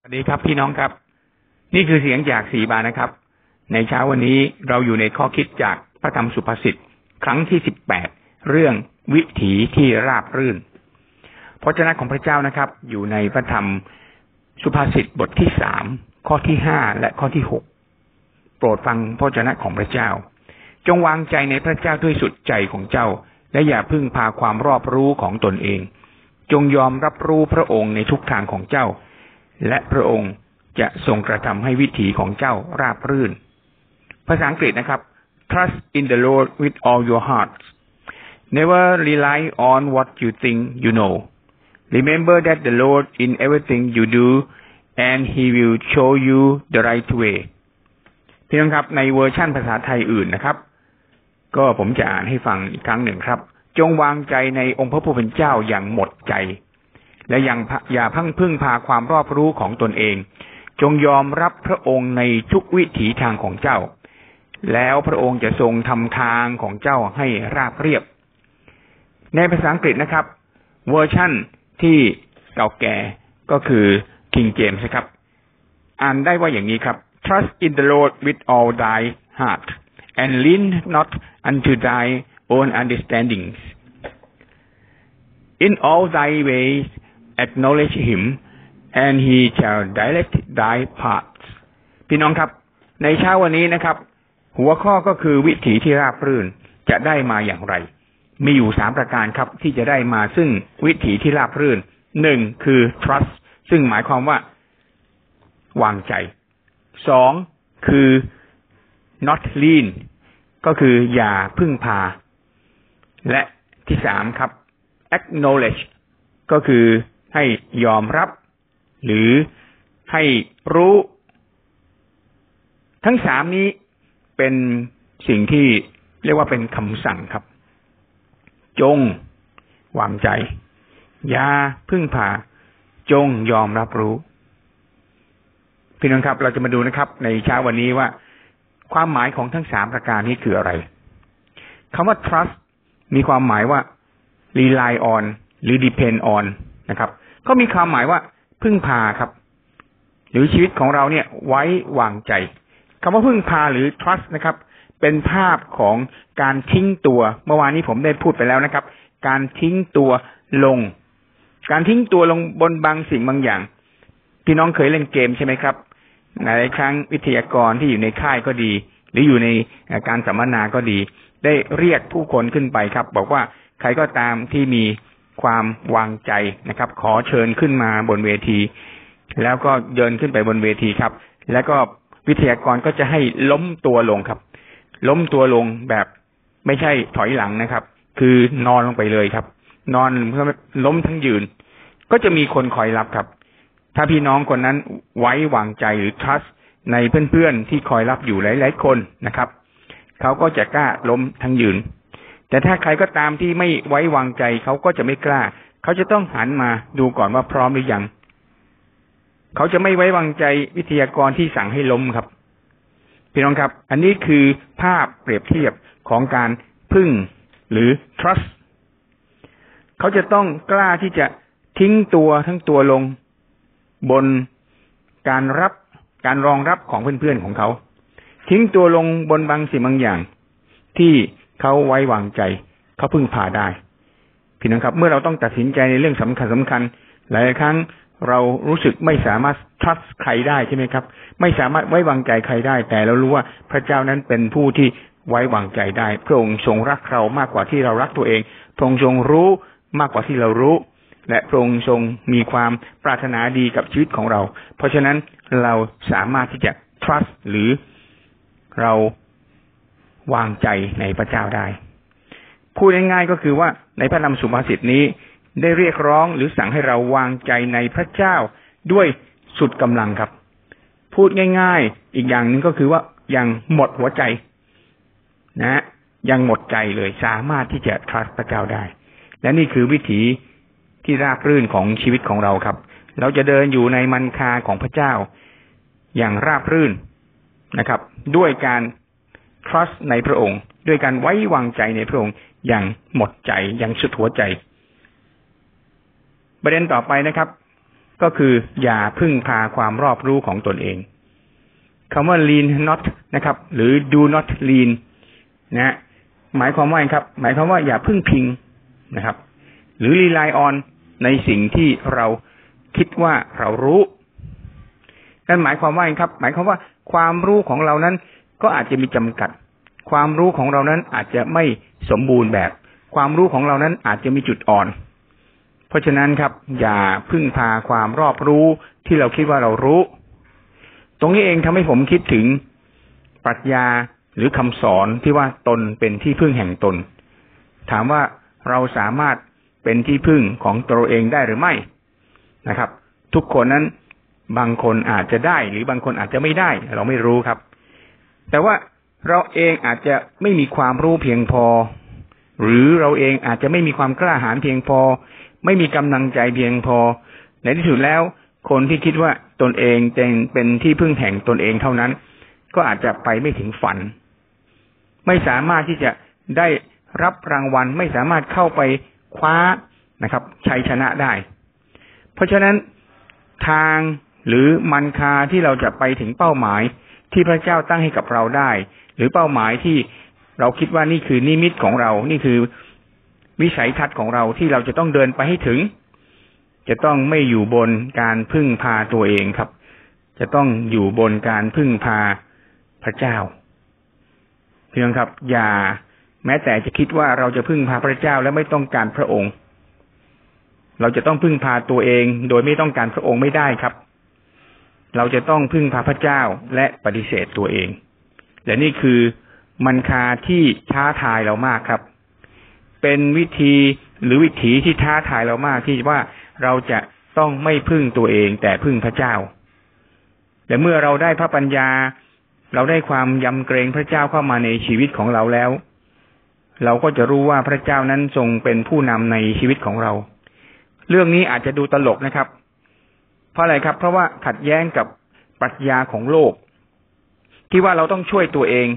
สวัสดีครับพี่น้องครับ นี่คือเสียงจากสีบานะครับ ในเช้าวันนี้เราอยู่ในข้อคิดจากพระธรรมสุภาษิตครั้งที่สิบแปดเรื่องวิถีที่ราบรื่นพระเจ้าของพระเจ้านะครับ อยู่ในพระธรรมสุภาษิตบทที่สามข้อที่ห้าและข้อที่หกโปรดฟังพระเจ้าของพระเจ้า จงวางใจในพระเจ้าด้วยสุดใจของเจ้า และอย่าพึ่งพาความรอบรู้ของตนเอง จงยอมรับรู้พระองค์ในทุกทางของเจ้า และพระองค์จะทรงกระทำให้วิถีของเจ้าราบรื่น ภาษาอังกฤษนะครับ trust in the Lord with all your heart never rely on what you think you know remember that the Lord in everything you do and he will show you the right way พี่น้องครับในเวอร์ชั่นภาษาไทยอื่นนะครับ ก็ผมจะอ่านให้ฟังอีกครั้งหนึ่งครับ จงวางใจในองค์พระผู้เป็นเจ้าอย่างหมดใจ และยังอย่าพังพึ่งพาความรอบรู้ของตนเอง จงยอมรับพระองค์ในทุกวิถีทางของเจ้า แล้วพระองค์จะทรงทำทางของเจ้าให้ราบเรียบ ในภาษาอังกฤษนะครับ เวอร์ชั่นที่เก่าแก่ก็คือ King James ครับ อ่านได้ว่าอย่างนี้ครับ trust in the Lord with all thy heart and lean not unto thy own understandings in all thy ways acknowledge him and he shall direct thy paths พี่น้องครับ ในเช้าวันนี้นะครับ หัวข้อก็คือวิถีที่ราบรื่นจะได้มาอย่างไร มีอยู่สามประการครับที่จะได้มาซึ่งวิถีที่ราบรื่นหนึ่งคือ trust ซึ่งหมายความว่า วางใจสองคือ not lean ก็คืออย่าพึ่งพา และที่สามครับ acknowledge ก็คือ ให้ยอมรับ หรือให้รู้ ทั้งสามนี้เป็นสิ่งที่เรียกว่าเป็นคำสั่งครับ จงวางใจ อย่าพึ่งพา จงยอมรับรู้ พี่น้องครับ เราจะมาดูนะครับ ในเช้าวันนี้ว่า ความหมายของทั้งสามประการนี้คืออะไรคำว่า trust มีความหมายว่า rely on หรือ depend on นะครับก็มีความหมายว่าพึ่งพาครับ หรือชีวิตของเราเนี่ยไว้วางใจคำว่าพึ่งพาหรือ trust นะครับ เป็นภาพของการทิ้งตัว เมื่อวานนี้ผมได้พูดไปแล้วนะครับ การทิ้งตัวลง การทิ้งตัวลงบนบางสิ่งบางอย่าง พี่น้องเคยเล่นเกมใช่ไหมครับหลายครั้งวิทยากรที่อยู่ในค่ายก็ดี หรืออยู่ในการสัมมนาก็ดี ได้เรียกผู้คนขึ้นไปครับ บอกว่าใครก็ตามที่มี ความวางใจนะครับ ขอเชิญขึ้นมาบนเวที แล้วก็เดินขึ้นไปบนเวทีครับ แล้วก็วิทยากรก็จะให้ล้มตัวลงครับ ล้มตัวลงแบบไม่ใช่ถอยหลังนะครับ คือนอนลงไปเลยครับ นอนล้มทั้งยืน ก็จะมีคนคอยรับครับ ถ้าพี่น้องคนนั้นไว้วางใจหรือ trust ในเพื่อนๆที่คอยรับอยู่หลาย ๆ คนนะครับ เขาก็จะกล้าล้มทั้งยืน แต่ถ้าใครก็ตามที่ไม่ไว้วางใจเขาก็จะไม่กล้า เขาจะต้องหันมาดูก่อนว่าพร้อมหรือยัง เขาจะไม่ไว้วางใจวิทยากรที่สั่งให้ล้มครับ พี่น้องครับ อันนี้คือภาพเปรียบเทียบของการพึ่งหรือ trust เขาจะต้องกล้าที่จะทิ้งตัวทั้งตัวลง บนการรับการรองรับของเพื่อนๆของเขา ทิ้งตัวลงบนบางสิ่งบางอย่าง ที่ เขาไว้วางใจ เขาพึ่งพาได้พี่น้องครับ เมื่อเราต้องตัดสินใจในเรื่องสำคัญสำคัญ หลายครั้งเรารู้สึกไม่สามารถ trust ใครได้ใช่ไหมครับ ไม่สามารถไว้วางใจใครได้ แต่เรารู้ว่าพระเจ้านั้นเป็นผู้ที่ไว้วางใจได้ พระองค์ทรงรักเรามากกว่าที่เรารักตัวเอง พระองค์ทรงรู้มากกว่าที่เรารู้ และพระองค์ทรงมีความปรารถนาดีกับชีวิตของเรา เพราะฉะนั้นเราสามารถที่จะ trust หรือเรา วางใจในพระเจ้าได้ พูดง่ายๆก็คือว่าในพระนามสุภาษิตนี้ได้เรียกร้องหรือสั่งให้เราวางใจในพระเจ้าด้วยสุดกำลังครับ พูดง่ายๆ อีกอย่างหนึ่งก็คือว่ายังหมดหัวใจ นะ ยังหมดใจเลยสามารถที่จะทรัสพระเจ้าได้ และนี่คือวิถีที่ราบรื่นของชีวิตของเราครับ เราจะเดินอยู่ในมันคาของพระเจ้า อย่างราบรื่นนะครับ ด้วยการ trust ในพระองค์ ด้วยการไว้วางใจในพระองค์อย่างหมดใจอย่างสุดหัวใจ ประเด็นต่อไปนะครับ ก็คืออย่าพึ่งพาความรอบรู้ของตนเองคำว่า lean not นะครับ หรือ do not lean นะหมายความว่าครับ หมายความว่าอย่าพึ่งพิงนะครับ หรือ rely on ในสิ่งที่เราคิดว่าเรารู้นั่นหมายความว่าครับ หมายความว่าความรู้ของเรานั้น ก็อาจจะมีจำกัด ความรู้ของเรานั้นอาจจะไม่สมบูรณ์แบบ ความรู้ของเรานั้นอาจจะมีจุดอ่อน เพราะฉะนั้นครับ อย่าพึ่งพาความรอบรู้ที่เราคิดว่าเรารู้ ตรงนี้เองทำให้ผมคิดถึงปรัชญาหรือคำสอนที่ว่าตนเป็นที่พึ่งแห่งตน ถามว่าเราสามารถเป็นที่พึ่งของตัวเองได้หรือไม่นะครับ ทุกคนนั้นบางคนอาจจะได้ หรือบางคนอาจจะไม่ได้ เราไม่รู้ครับ แต่ว่าเราเองอาจจะไม่มีความรู้เพียงพอ หรือเราเองอาจจะไม่มีความกล้าหาญเพียงพอ ไม่มีกำลังใจเพียงพอ ในที่สุดแล้ว คนที่คิดว่าตนเองเป็นที่พึ่งแห่งตนเองเท่านั้น ก็อาจจะไปไม่ถึงฝัน ไม่สามารถที่จะได้รับรางวัลไม่สามารถเข้าไปคว้านะครับชัยชนะได้ เพราะฉะนั้นทางหรือมันคาที่เราจะไปถึงเป้าหมาย ที่พระเจ้าตั้งให้กับเราได้ หรือเป้าหมายที่เราคิดว่านี่คือนิมิตของเรา นี่คือวิสัยทัศน์ของเราที่เราจะต้องเดินไปให้ถึง จะต้องไม่อยู่บนการพึ่งพาตัวเองครับ จะต้องอยู่บนการพึ่งพาพระเจ้าเพียงครับ อย่าแม้แต่จะคิดว่าเราจะพึ่งพาพระเจ้าและไม่ต้องการพระองค์ เราจะต้องพึ่งพาตัวเอง โดยไม่ต้องการพระองค์ไม่ได้ครับ เราจะต้องพึ่งพาพระเจ้าและปฏิเสธตัวเอง และนี่คือมันคาที่ท้าทายเรามากครับ เป็นวิธีหรือวิถีที่ท้าทายเรามากที่ว่าเราจะต้องไม่พึ่งตัวเองแต่พึ่งพระเจ้า และเมื่อเราได้พระปัญญา เราได้ความยำเกรงพระเจ้าเข้ามาในชีวิตของเราแล้ว เราก็จะรู้ว่าพระเจ้านั้นทรงเป็นผู้นำในชีวิตของเรา เรื่องนี้อาจจะดูตลกนะครับ ราะอะไรครับ เพราะว่าขัดแย้งกับปรัชญาของโลก ที่ว่าเราต้องช่วยตัวเอง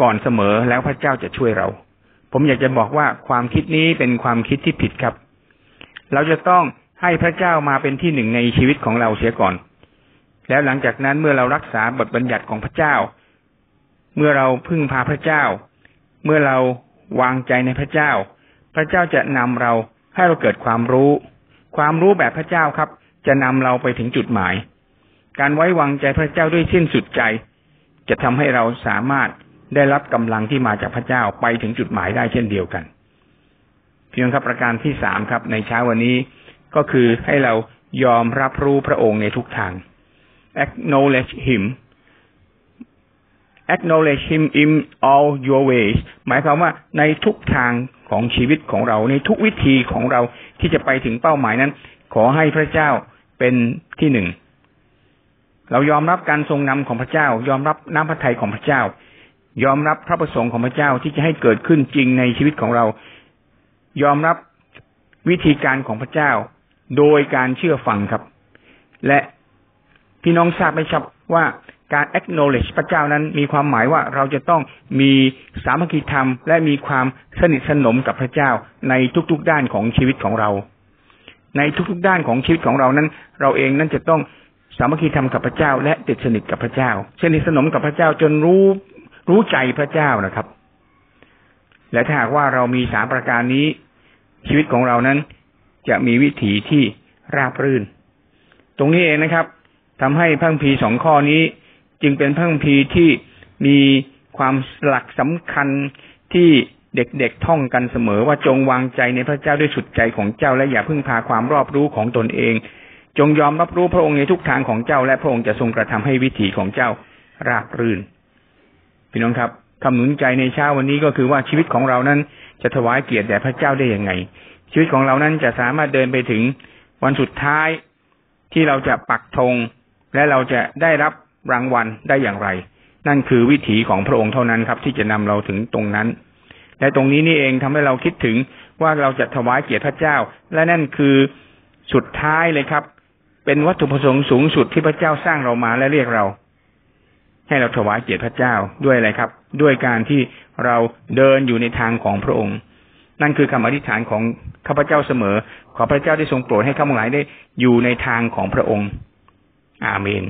ก่อนเสมอแล้วพระเจ้าจะช่วยเรา ผมอยากจะบอกว่าความคิดนี้เป็นความคิดที่ผิดครับ เราจะต้องให้พระเจ้ามาเป็นที่หนึ่งในชีวิตของเราเสียก่อน แล้วหลังจากนั้นเมื่อเรารักษาบทบัญญัติของพระเจ้า เมื่อเราพึ่งพาพระเจ้า เมื่อเราวางใจในพระเจ้า พระเจ้าจะนำเราให้เราเกิดความรู้ ความรู้แบบพระเจ้าครับ จะนำเราไปถึงจุดหมาย การไว้วางใจพระเจ้าด้วยสิ้นสุดใจ จะทำให้เราสามารถได้รับกำลังที่มาจากพระเจ้าไปถึงจุดหมายได้เช่นเดียวกัน เพียงครับประการที่สามครับ ในเช้าวันนี้ก็คือให้เรายอมรับรู้พระองค์ในทุกทาง acknowledge him acknowledge him in all your ways หมายความว่าในทุกทางของชีวิตของเรา ในทุกวิธีของเราที่จะไปถึงเป้าหมายนั้น ขอให้พระเจ้า เป็นที่หนึ่งเรายอมรับการทรงนำของพระเจ้า ยอมรับน้ำพระทัยของพระเจ้า ยอมรับพระประสงค์ของพระเจ้าที่จะให้เกิดขึ้นจริงในชีวิตของเรา ยอมรับวิธีการของพระเจ้า โดยการเชื่อฟังครับ และพี่น้องทราบไหมครับว่าการ acknowledge พระเจ้านั้นมีความหมายว่าเราจะต้องมีสามัคคีธรรม และมีความสนิทสนมกับพระเจ้าในทุกๆด้านของชีวิตของเรา ในทุกๆด้านของชีวิตของเรานั้น เราเองนั้นจะต้องสามัคคีธรรมกับพระเจ้า และติดสนิทกับพระเจ้าสนิทสนมกับพระเจ้าจนรู้รู้ใจพระเจ้านะครับ และถ้าหากว่าเรามีสามประการนี้ ชีวิตของเรานั้นจะมีวิถีที่ราบรื่น ตรงนี้เองนะครับทำให้พังพีสองข้อนี้ จึงเป็นพังพีที่มีความหลักสำคัญที่ เด็กๆท่องกันเสมอว่าจงวางใจในพระเจ้าด้วยสุดใจของเจ้าและอย่าพึ่งพาความรอบรู้ของตนเอง จงยอมรับรู้พระองค์ในทุกทางของเจ้า และพระองค์จะทรงกระทำให้วิถีของเจ้าราบรื่น พี่น้องครับคำหนุนใจในเช้าวันนี้ก็คือว่าชีวิตของเรานั้นจะถวายเกียรติแด่พระเจ้าได้อย่างไง ชีวิตของเรานั้นจะสามารถเดินไปถึงวันสุดท้ายที่เราจะปักธงและเราจะได้รับรางวัลได้อย่างไร นั่นคือวิถีของพระองค์เท่านั้นครับ ที่จะนำเราถึงตรงนั้น และตรงนี้นี่เองทำให้เราคิดถึงว่าเราจะถวายเกียรติพระเจ้า และนั่นคือสุดท้ายเลยครับ เป็นวัตถุประสงค์สูงสุดที่พระเจ้าสร้างเรามาและเรียกเรา ให้เราถวายเกียรติพระเจ้าด้วยอะไรครับ ด้วยการที่เราเดินอยู่ในทางของพระองค์ นั่นคือคำอธิษฐานของข้าพเจ้าเสมอ ขอพระเจ้าได้ทรงโปรดให้ข้าพเจ้าได้อยู่ในทางของพระองค์ อาเมน